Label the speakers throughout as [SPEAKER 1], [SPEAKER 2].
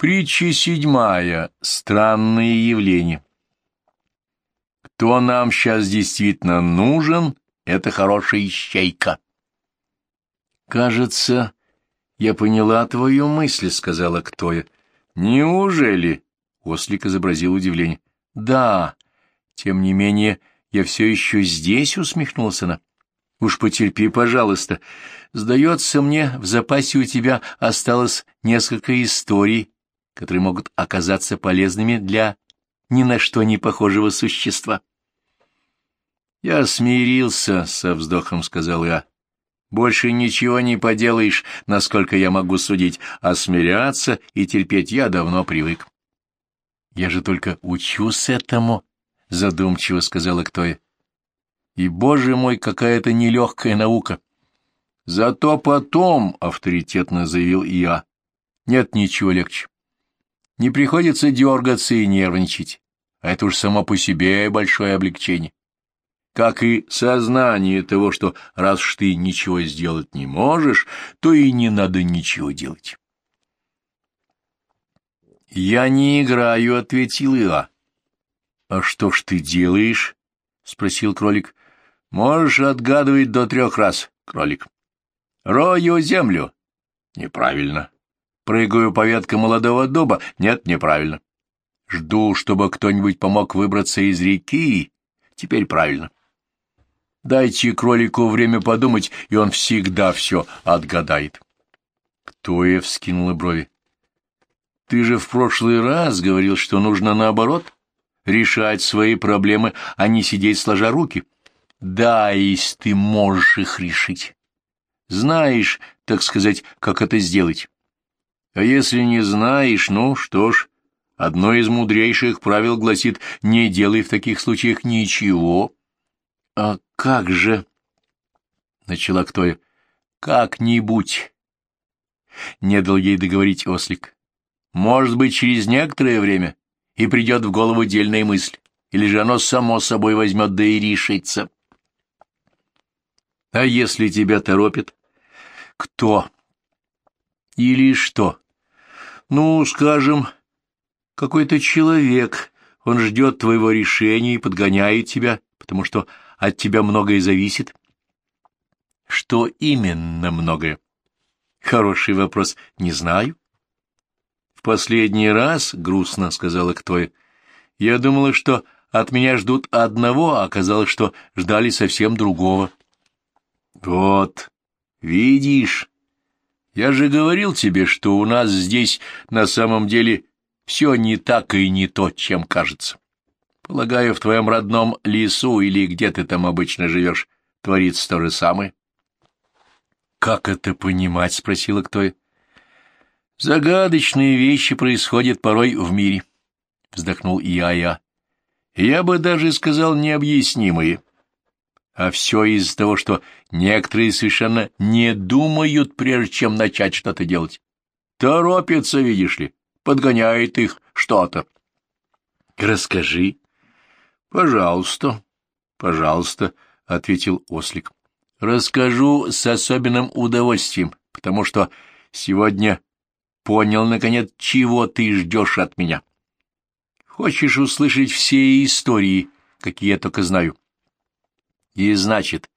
[SPEAKER 1] Притча седьмая. Странные явления. Кто нам сейчас действительно нужен, это хорошая ищейка. Кажется, я поняла твою мысль, сказала Ктоя. Неужели? Ослик изобразил удивление. Да, тем не менее, я все еще здесь, усмехнулся она. Уж потерпи, пожалуйста. Сдается мне, в запасе у тебя осталось несколько историй, которые могут оказаться полезными для ни на что не похожего существа. «Я смирился», — со вздохом сказал я. «Больше ничего не поделаешь, насколько я могу судить, а смиряться и терпеть я давно привык». «Я же только учусь этому», — задумчиво сказала Ктоя. «И, боже мой, какая-то нелегкая наука». «Зато потом», — авторитетно заявил я, — «нет ничего легче. Не приходится дергаться и нервничать, а это уж само по себе большое облегчение. Как и сознание того, что раз уж ты ничего сделать не можешь, то и не надо ничего делать. «Я не играю», — ответил я. «А что ж ты делаешь?» — спросил кролик. «Можешь отгадывать до трех раз, кролик». «Рою землю». «Неправильно». Прыгаю по веткам молодого дуба. Нет, неправильно. Жду, чтобы кто-нибудь помог выбраться из реки. Теперь правильно. Дайте кролику время подумать, и он всегда все отгадает. Ктоя вскинула брови. Ты же в прошлый раз говорил, что нужно наоборот решать свои проблемы, а не сидеть сложа руки. Да, если ты можешь их решить. Знаешь, так сказать, как это сделать. А если не знаешь, ну что ж, одно из мудрейших правил гласит «не делай в таких случаях ничего». — А как же? — начала Ктоя. — Как-нибудь. Не дал ей договорить ослик. Может быть, через некоторое время и придет в голову дельная мысль, или же оно само собой возьмет да и решится. — А если тебя торопит? — Кто? Или что? Ну, скажем, какой-то человек, он ждет твоего решения и подгоняет тебя, потому что от тебя многое зависит. Что именно многое? Хороший вопрос, не знаю. В последний раз, грустно сказала Ктоя, я думала, что от меня ждут одного, а оказалось, что ждали совсем другого. Вот, видишь, я же говорил тебе, что у нас здесь на самом деле все не так и не то, чем кажется. Полагаю, в твоем родном лесу или где ты там обычно живешь, творится то же самое. — Как это понимать? — спросила кто. — Загадочные вещи происходят порой в мире, — вздохнул Ия-Я. — Я бы даже сказал необъяснимые. — а все из-за того, что некоторые совершенно не думают, прежде чем начать что-то делать. Торопятся, видишь ли, подгоняет их что-то. Расскажи. Пожалуйста, пожалуйста, — ответил ослик. Расскажу с особенным удовольствием, потому что сегодня понял, наконец, чего ты ждешь от меня. Хочешь услышать все истории, какие я только знаю? И значит,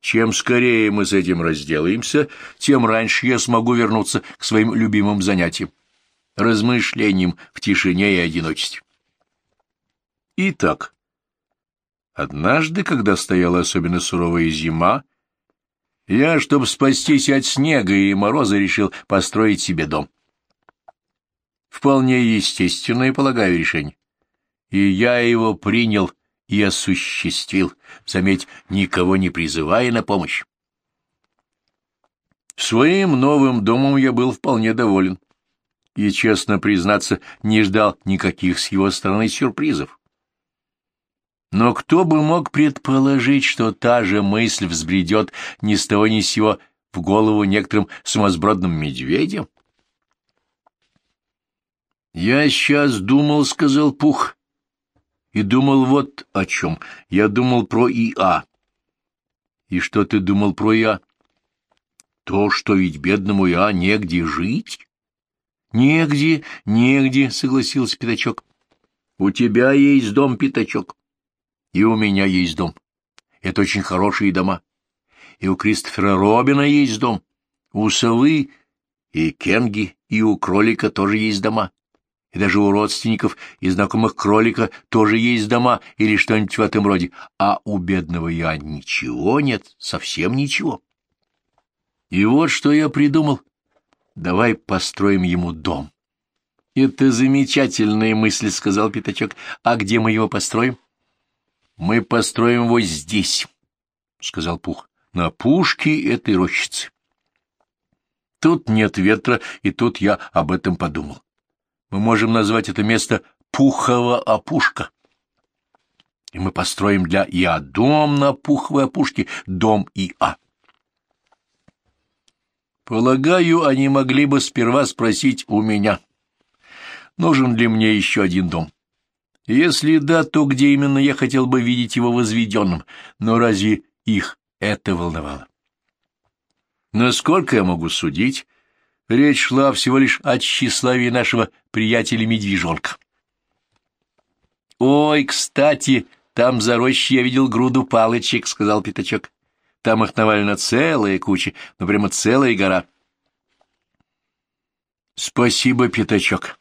[SPEAKER 1] чем скорее мы с этим разделаемся, тем раньше я смогу вернуться к своим любимым занятиям, размышлениям в тишине и одиночестве. Итак, однажды, когда стояла особенно суровая зима, я, чтобы спастись от снега и мороза, решил построить себе дом. Вполне естественное, полагаю, решение. И я его принял и осуществил, заметь, никого не призывая на помощь. Своим новым домом я был вполне доволен и, честно признаться, не ждал никаких с его стороны сюрпризов. Но кто бы мог предположить, что та же мысль взбредет ни с того ни с сего в голову некоторым сумасбродным медведям? «Я сейчас думал, — сказал Пух, и думал вот о чем. Я думал про ИА. И что ты думал про ИА? То, что ведь бедному ИА негде жить. Негде, негде, согласился Пятачок. У тебя есть дом, Пятачок. И у меня есть дом. Это очень хорошие дома. И у Кристофера Робина есть дом. У совы и Кенги, и у кролика тоже есть дома. И даже у родственников и знакомых кролика тоже есть дома или что-нибудь в этом роде. А у бедного я ничего нет, совсем ничего. И вот что я придумал. Давай построим ему дом. — Это замечательная мысль, — сказал Пятачок. — А где мы его построим? — Мы построим его здесь, — сказал Пух, — на пушке этой рощицы. Тут нет ветра, и тут я об этом подумал. Мы можем назвать это место Пухова опушка. И мы построим для Иа дом на Пуховой опушке, дом Иа. Полагаю, они могли бы сперва спросить у меня, нужен ли мне еще один дом. Если да, то где именно я хотел бы видеть его возведенным, но разве их это волновало? Насколько я могу судить, речь шла всего лишь о тщеславии нашего приятеля-медвежонка. «Ой, кстати, там за рощей я видел груду палочек», — сказал Пятачок. Там их навалена целая куча, ну прямо целая гора. Спасибо, Пятачок.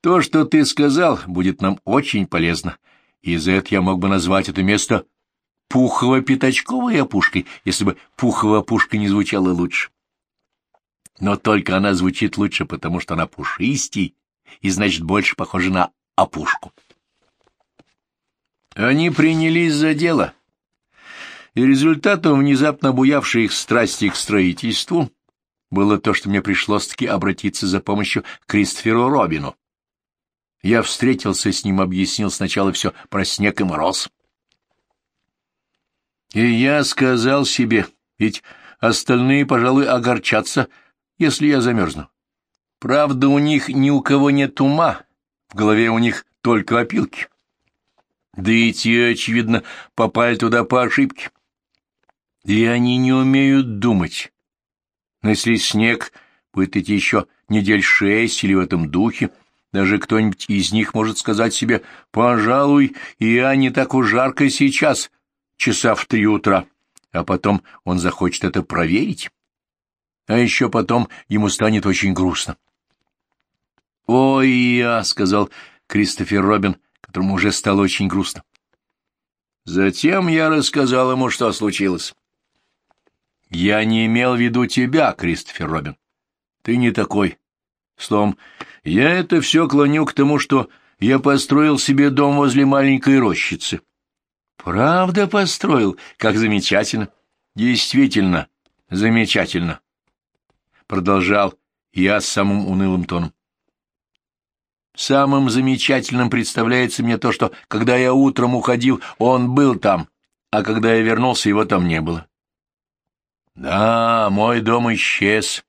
[SPEAKER 1] То, что ты сказал, будет нам очень полезно, и за это я мог бы назвать это место Пухово-Пятачковой опушкой, если бы Пухова опушка не звучала лучше. Но только она звучит лучше, потому что она пушистей и, значит, больше похожа на опушку. Они принялись за дело, и результатом внезапно буявшей их страсти к строительству было то, что мне пришлось-таки обратиться за помощью к Кристоферу Робину. Я встретился с ним, объяснил сначала все про снег и мороз. И я сказал себе, ведь остальные, пожалуй, огорчатся, если я замерзну. Правда, у них ни у кого нет ума, в голове у них только опилки. Да и те, очевидно, попали туда по ошибке. И они не умеют думать. Но если снег будет идти еще недель шесть или в этом духе, даже кто-нибудь из них может сказать себе, «Пожалуй, я не так уж жарко сейчас, часа в три утра», а потом он захочет это проверить. А еще потом ему станет очень грустно. «Ой, я», — сказал Кристофер Робин, которому уже стало очень грустно. Затем я рассказал ему, что случилось. Я не имел в виду тебя, Кристофер Робин. Ты не такой. Словом, я это все клоню к тому, что я построил себе дом возле маленькой рощицы. Правда построил? Как замечательно. Действительно, замечательно. Продолжал я самым унылым тоном. Самым замечательным представляется мне то, что, когда я утром уходил, он был там, а когда я вернулся, его там не было. Да, мой дом исчез.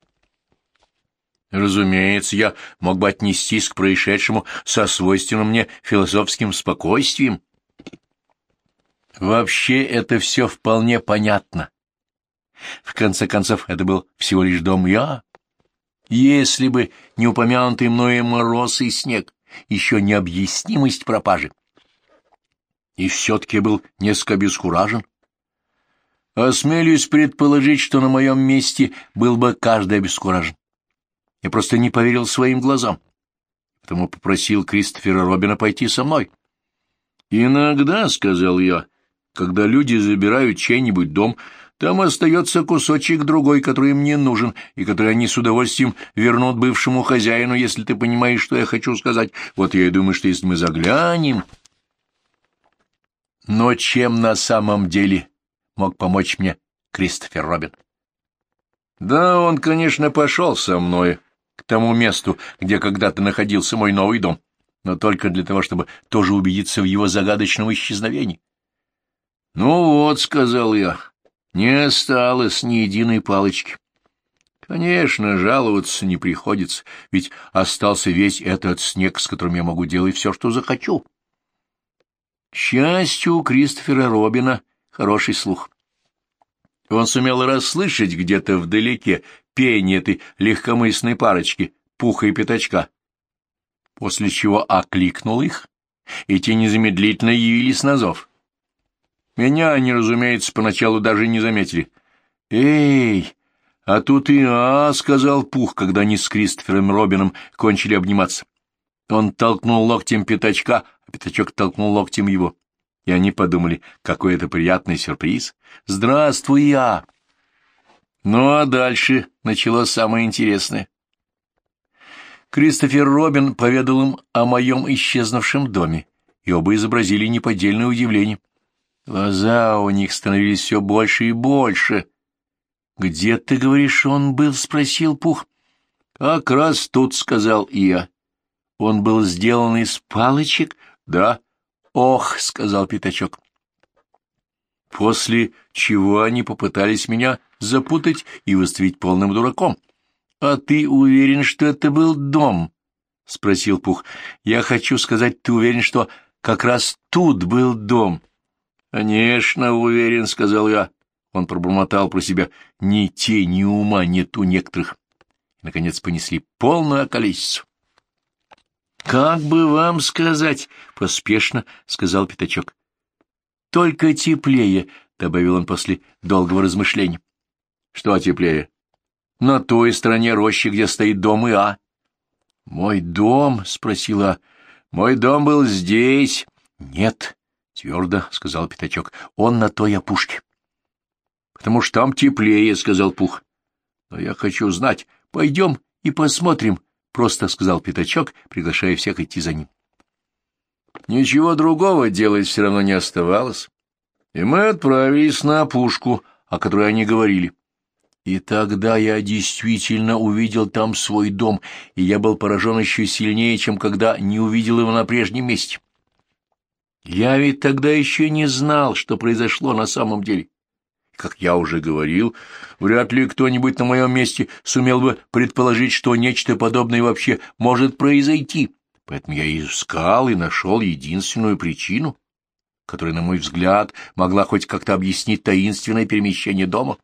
[SPEAKER 1] Разумеется, я мог бы отнестись к происшедшему со свойственным мне философским спокойствием. Вообще это все вполне понятно. В конце концов, это был всего лишь дом я. Если бы не упомянутый мною мороз и снег, еще необъяснимость пропажи. И все-таки был несколько обескуражен. Осмелюсь предположить, что на моем месте был бы каждый обескуражен. Я просто не поверил своим глазам, потому попросил Кристофера Робина пойти со мной. «Иногда, — сказал я, — когда люди забирают чей-нибудь дом, там остается кусочек другой, который им не нужен, и который они с удовольствием вернут бывшему хозяину, если ты понимаешь, что я хочу сказать. Вот я и думаю, что если мы заглянем... Но чем на самом деле мог помочь мне Кристофер Робин. Да, он, конечно, пошел со мной к тому месту, где когда-то находился мой новый дом, но только для того, чтобы тоже убедиться в его загадочном исчезновении. «Ну вот», — сказал я, — «не осталось ни единой палочки». Конечно, жаловаться не приходится, ведь остался весь этот снег, с которым я могу делать все, что захочу. К счастью, у Кристофера Робина хороший слух. Он сумел расслышать где-то вдалеке пение этой легкомысленной парочки, Пуха и Пятачка, после чего окликнул их, и те незамедлительно явились на зов. Меня они, разумеется, поначалу даже не заметили. «Эй, а тут и а!» — сказал Пух, когда они с Кристофером Робином кончили обниматься. Он толкнул локтем Пятачка, а Пятачок толкнул локтем его. И они подумали, какой это приятный сюрприз. «Здравствуй, я!» Ну а дальше началось самое интересное. Кристофер Робин поведал им о моем исчезнувшем доме, и оба изобразили неподдельное удивление. Глаза у них становились все больше и больше. «Где, ты говоришь, он был?» — спросил Пух. «Как раз тут», — сказал я. «Он был сделан из палочек?» «Да». «Ох», — сказал Пятачок. После чего они попытались меня запутать и выставить полным дураком. — А ты уверен, что это был дом? — спросил Пух. — Я хочу сказать, ты уверен, что как раз тут был дом? — Конечно, уверен, — сказал я. Он пробормотал про себя. Ни тени ума нет у некоторых. И, наконец, понесли полную околесицу. — Как бы вам сказать? — поспешно сказал Пятачок. — Только теплее, — добавил он после долгого размышления. — Что теплее? — На той стороне рощи, где стоит дом Иа. — Мой дом? — спросила. — Мой дом был здесь. — Нет, — твердо сказал Пятачок, — он на той опушке. — Потому что там теплее, — сказал Пух. — Но я хочу знать. Пойдем и посмотрим, — просто сказал Пятачок, приглашая всех идти за ним. Ничего другого делать все равно не оставалось, и мы отправились на опушку, о которой они говорили. И тогда я действительно увидел там свой дом, и я был поражен еще сильнее, чем когда не увидел его на прежнем месте. Я ведь тогда еще не знал, что произошло на самом деле. Как я уже говорил, вряд ли кто-нибудь на моем месте сумел бы предположить, что нечто подобное вообще может произойти. Поэтому я искал и нашел единственную причину, которая, на мой взгляд, могла хоть как-то объяснить таинственное перемещение дома.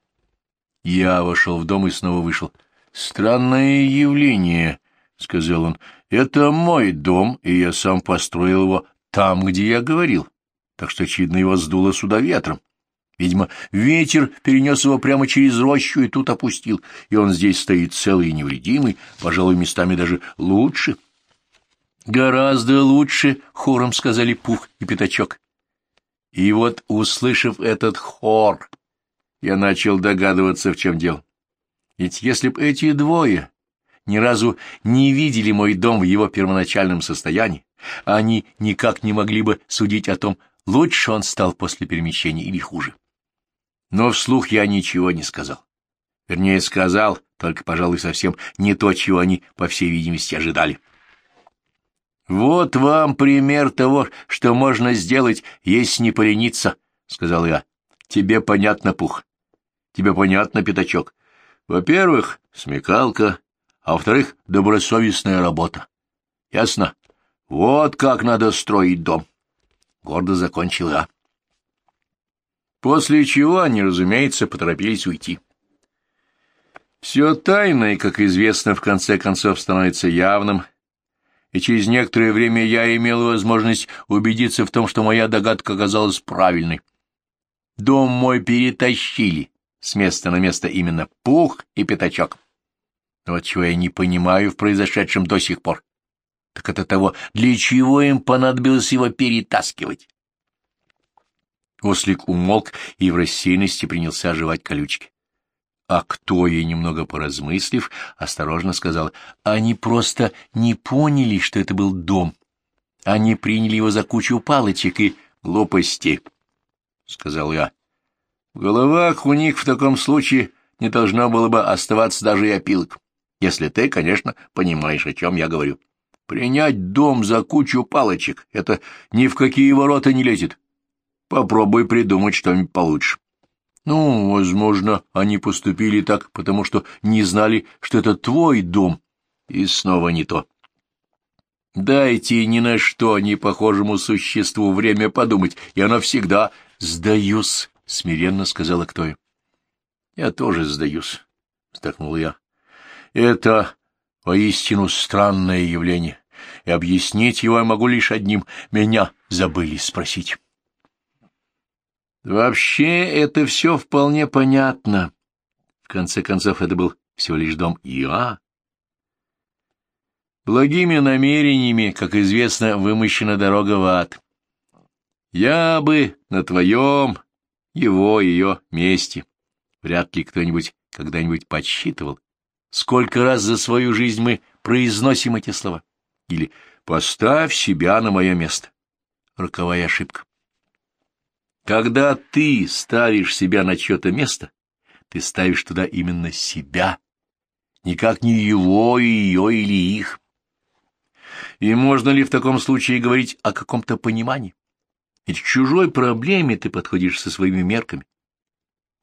[SPEAKER 1] Я вошел в дом и снова вышел. «Странное явление», — сказал он. «Это мой дом, и я сам построил его там, где я говорил. Так что, очевидно, его сдуло сюда ветром. Видимо, ветер перенес его прямо через рощу и тут опустил, и он здесь стоит целый и невредимый, пожалуй, местами даже лучше». «Гораздо лучше», — хором сказали Пух и Пятачок. И вот, услышав этот хор, я начал догадываться, в чем дело. Ведь если б эти двое ни разу не видели мой дом в его первоначальном состоянии, они никак не могли бы судить о том, лучше он стал после перемещения или хуже. Но вслух я ничего не сказал. Вернее, сказал, только, пожалуй, совсем не то, чего они, по всей видимости, ожидали. «Вот вам пример того, что можно сделать, если не полениться», — сказал я. «Тебе понятно, Пух. Тебе понятно, Пятачок. Во-первых, смекалка, а во-вторых, добросовестная работа. Ясно? Вот как надо строить дом». Гордо закончил я. После чего они, разумеется, поторопились уйти. Все тайное, как известно, в конце концов становится явным — и через некоторое время я имел возможность убедиться в том, что моя догадка оказалась правильной. Дом мой перетащили с места на место именно Пух и Пятачок. Вот чего я не понимаю в произошедшем до сих пор. Так это того, для чего им понадобилось его перетаскивать. Ослик умолк и в рассеянности принялся оживать колючки. А кто ей, немного поразмыслив, осторожно сказал, они просто не поняли, что это был дом. Они приняли его за кучу палочек и глупости, — сказал я. В головах у них в таком случае не должно было бы оставаться даже и опилок, если ты, конечно, понимаешь, о чем я говорю. Принять дом за кучу палочек — это ни в какие ворота не лезет. Попробуй придумать что-нибудь получше. Ну, возможно, они поступили так, потому что не знали, что это твой дом. И снова не то. Дайте ни на что не похожему существу время подумать, и оно всегда «сдаюсь», — смиренно сказала Ктоя. «Я тоже сдаюсь», — вздохнул я. «Это Поистину странное явление, и объяснить его я могу лишь одним — меня забыли спросить. Вообще это все вполне понятно. В конце концов, это был всего лишь дом Иа. Благими намерениями, как известно, вымощена дорога в ад. Я бы на твоем, его, ее месте. Вряд ли кто-нибудь когда-нибудь подсчитывал, сколько раз за свою жизнь мы произносим эти слова. Или «поставь себя на мое место». Роковая ошибка. Когда ты ставишь себя на чье-то место, ты ставишь туда именно себя, никак не его, ее или их. И можно ли в таком случае говорить о каком-то понимании? Ведь к чужой проблеме ты подходишь со своими мерками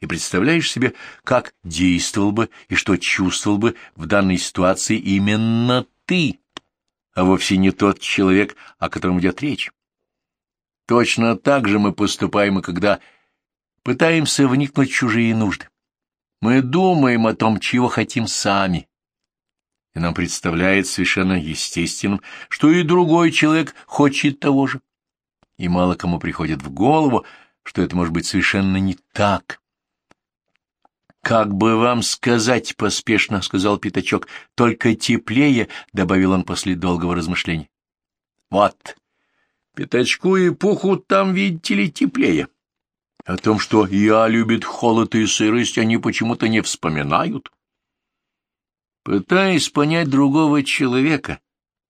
[SPEAKER 1] и представляешь себе, как действовал бы и что чувствовал бы в данной ситуации именно ты, а вовсе не тот человек, о котором идет речь. Точно так же мы поступаем и когда пытаемся вникнуть в чужие нужды. Мы думаем о том, чего хотим сами, и нам представляется совершенно естественным, что и другой человек хочет того же. И мало кому приходит в голову, что это может быть совершенно не так. «Как бы вам сказать поспешно», — сказал Пятачок, — «только теплее», — добавил он после долгого размышления. «Вот, Пятачку и Пуху там, видите ли, теплее. О том, что я любит холод и сырость, они почему-то не вспоминают. Пытаясь понять другого человека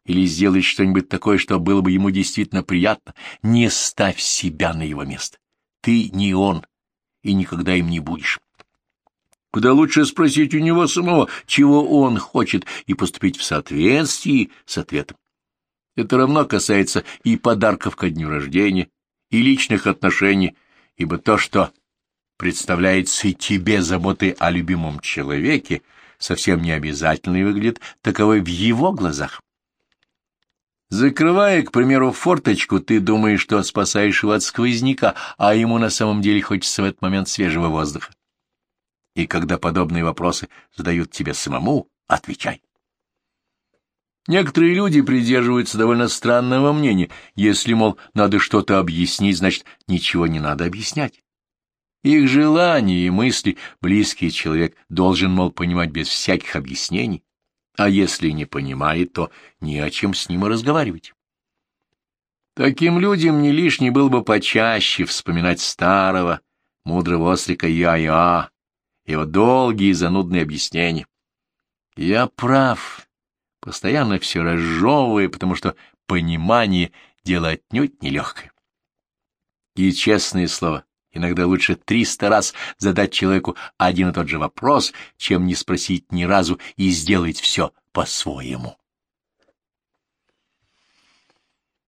[SPEAKER 1] или сделать что-нибудь такое, что было бы ему действительно приятно, не ставь себя на его место. Ты не он, и никогда им не будешь. Куда лучше спросить у него самого, чего он хочет, и поступить в соответствии с ответом. Это равно касается и подарков ко дню рождения, и личных отношений, ибо то, что представляется тебе заботой о любимом человеке, совсем не обязательно выглядит таковой в его глазах. Закрывая, к примеру, форточку, ты думаешь, что спасаешь его от сквозняка, а ему на самом деле хочется в этот момент свежего воздуха. И когда подобные вопросы задают тебе самому, отвечай. Некоторые люди придерживаются довольно странного мнения. Если, мол, надо что-то объяснить, значит, ничего не надо объяснять. Их желания и мысли близкий человек должен, мол, понимать без всяких объяснений, а если не понимает, то ни о чем с ним и разговаривать. Таким людям не лишне было бы почаще вспоминать старого, мудрого ослика Я-Я, его долгие и занудные объяснения. Я прав, постоянно все разжевывая, потому что понимание — дело отнюдь нелегкое. И, честное слово, иногда лучше триста раз задать человеку один и тот же вопрос, чем не спросить ни разу и сделать все по-своему.